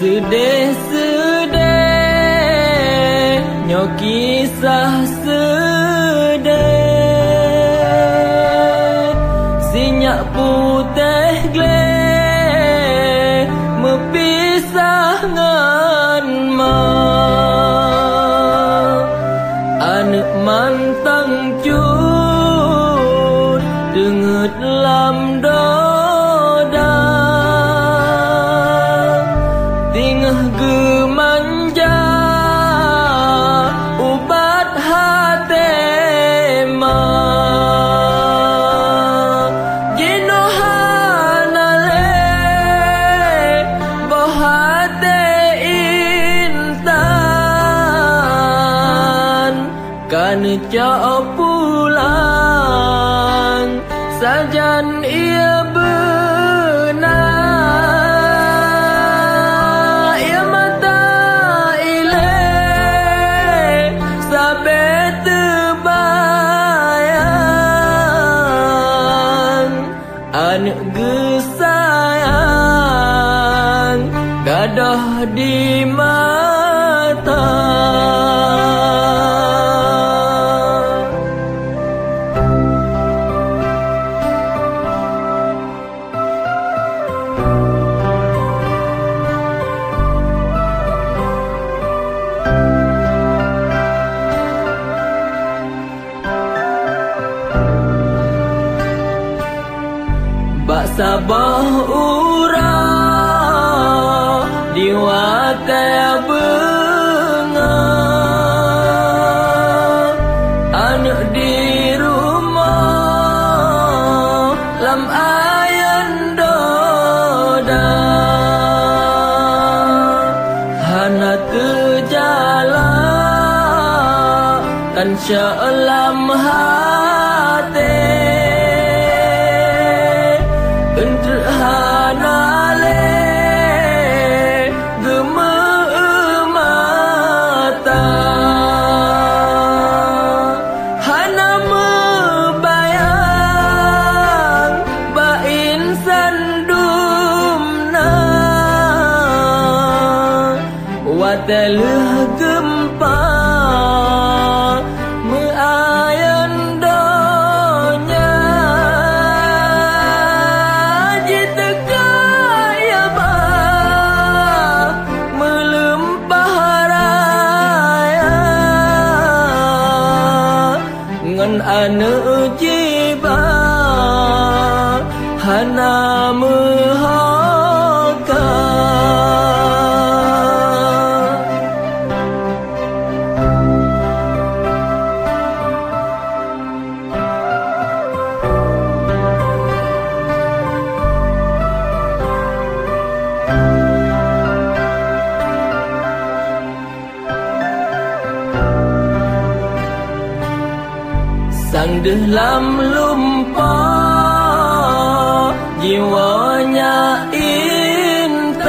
sự đê sự đê nhỏ ký xa sự đê xin nhạ bù tê lê mơ bí xa ngàn mơ à nữ man tăng chút, đừng ngợt làm đôi Cak pulang Sajan ia benar. Ia mata ile Sampai terbayang. Anak gesayang Gadah di mata sabah ura Diwakai benga Anak di rumah Lam ayan doda. Hana terjala Kan syalam hati Watalah gempa Meayan donya Jita kaya ba Melempah raya Ngan anak jiba Sang dalam lumpah Jiwanya intan.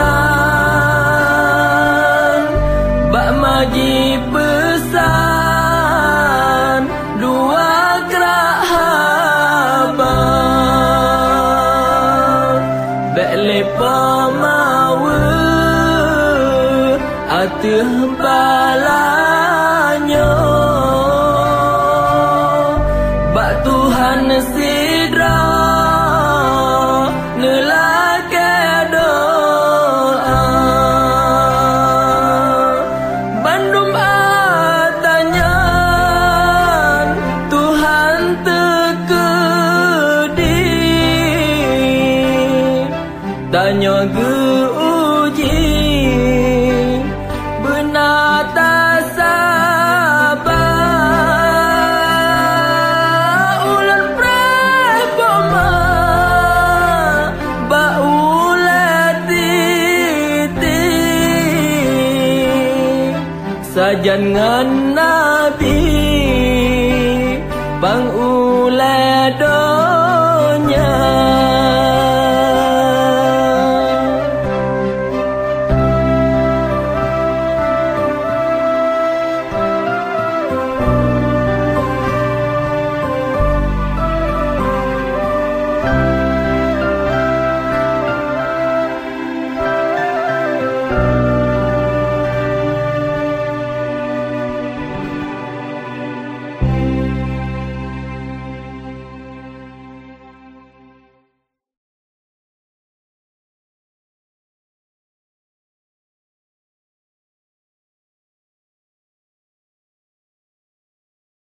Bak maji pesan Dua kerak habar Bek lepa mawa Atuh balanya Tanya ge uji Benar tak sabar. Ulan pray boma Ba ulat titi Sajan ngan nabi Bang ulai